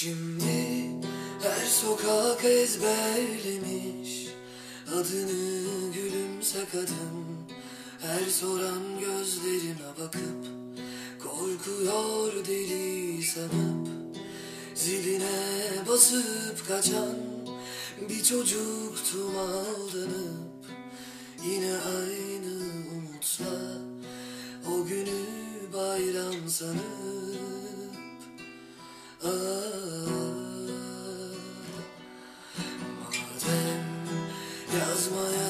Şimdi her sokak ezberlemiş. Adını gülümse kadın Her soran gözlerine bakıp Korkuyor deli sanıp. Ziline basıp kaçan Bir çocuktum aldanıp Yine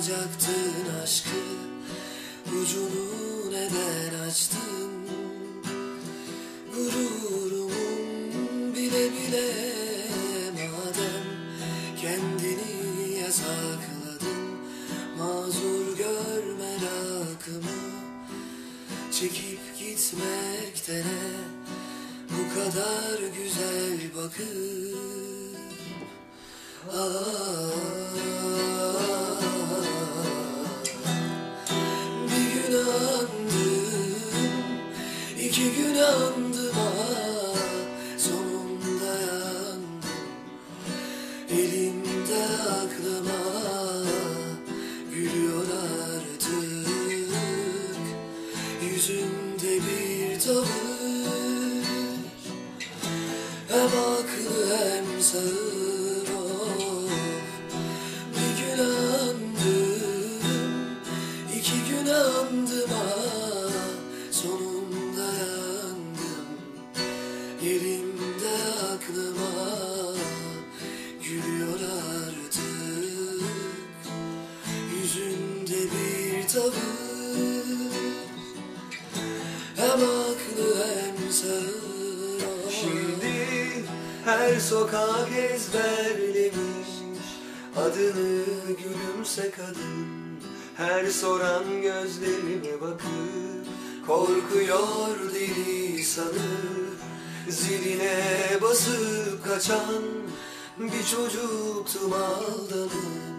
yazmayacaktın aşkı Ucunu neden açtın? Gururumun bile bile Madem kendini yasakladın Mazur gör merakımı. Çekip gitmektene bu kadar iki gün andım ah Sonunda yandım, elimde aklıma Gülüyor artık, yüzünde bir tavır. Hem aklı hem sağır of Bir gün andım iki gün andım tavır Hem aklı hem sağır Şimdi her sokak ezberlemiş Adını gülümse kadın. Her soran gözlerime bakıp Korkuyor deli sanıp Ziline basıp kaçan Bir çocuktum aldanıp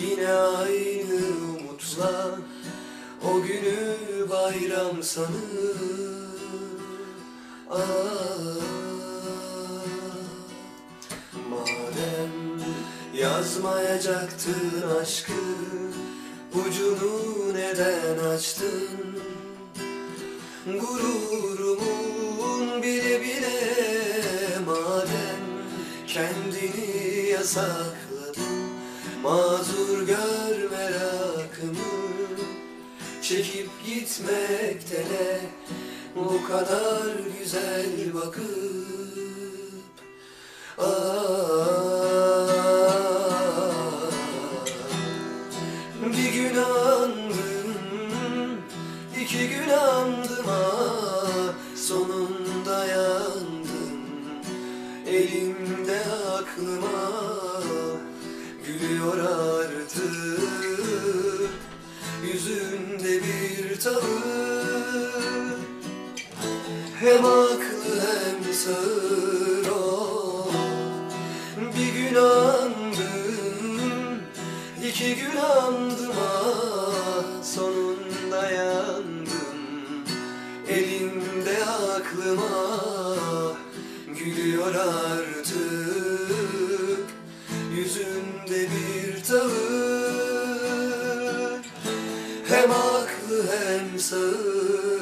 Yine aynı umutla O günü bayram sanıp Ah, Madem yazmayacaktın aşkı Ucunu neden açtın? Gururumun bile bile Madem kendini yasakladın Mazur gör merakımı Çekip gitmektene bu kadar güzel bakıp ah, Bir gün andım, iki gün andım ah Sonunda yandım, elimde aklıma Gülüyor artık, yüzünde bir tavır Hem aklı hem sağır o. Bir gün andım, iki gün andım ah Sonunda yandım, elimde aklıma Gülüyor Hem aklı hem sağır.